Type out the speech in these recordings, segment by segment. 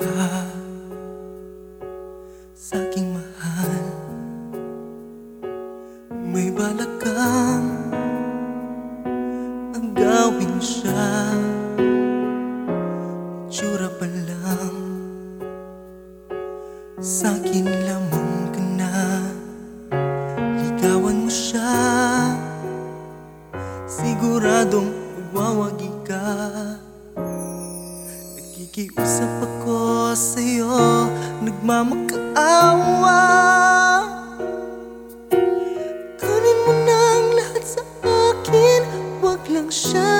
ka sa aking mahal. May balak kang agawin siya. Tsura pa lang. Sa akin lamang ka na. Ligawan mo siya. Siguradong magwawagi ka Nakikiusap ako Nagmamakaawa Kunin mo na ang lahat sa akin Huwag lang siya.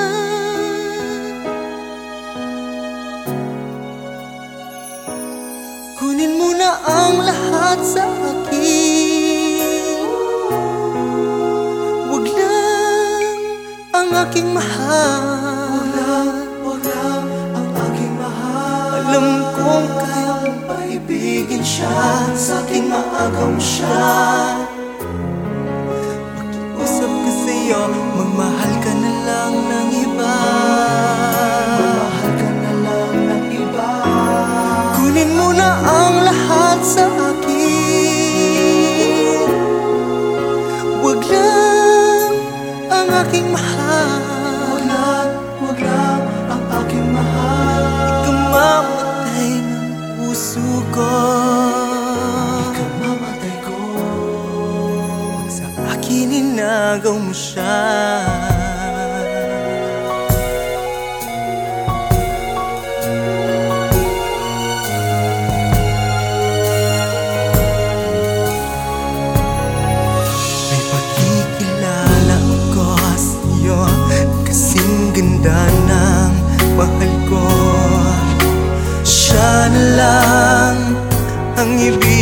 Kunin mo na ang lahat sa akin. Huwag lang ang aking mahal paibigin siya Sa aking maagaw siya. Pakiusap ko sa'yo Magmahal ka na lang ng iba. Magmahal ka na lang ng iba. Kunin mo na ang lahat sa akin. Huwag lang ang aking mahal inagaw mo siya. May pagkikilala ako sa'yo Kasing ganda ng mahal ko. Siya na lang ang ibigin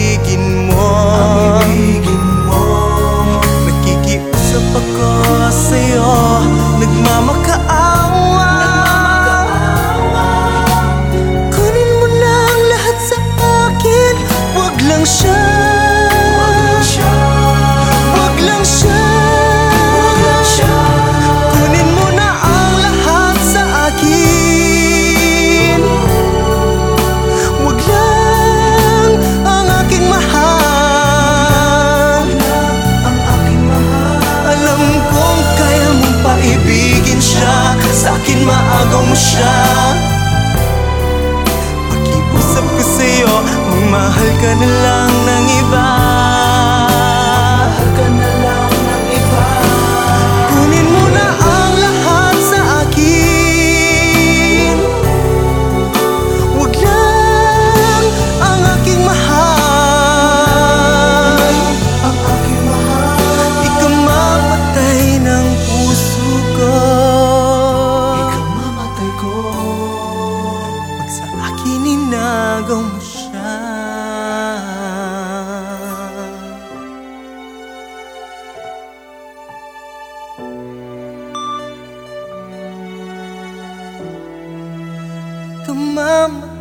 ka na lang ng iba. Ka na lang ng iba. Kunin mo na ang lahat sa akin. Huwag lang ang aking mahal. Ang aking mahal. Ikamamatay ng puso ko. Ikamamatay ko. Pag sa akin inagaw mo siya mama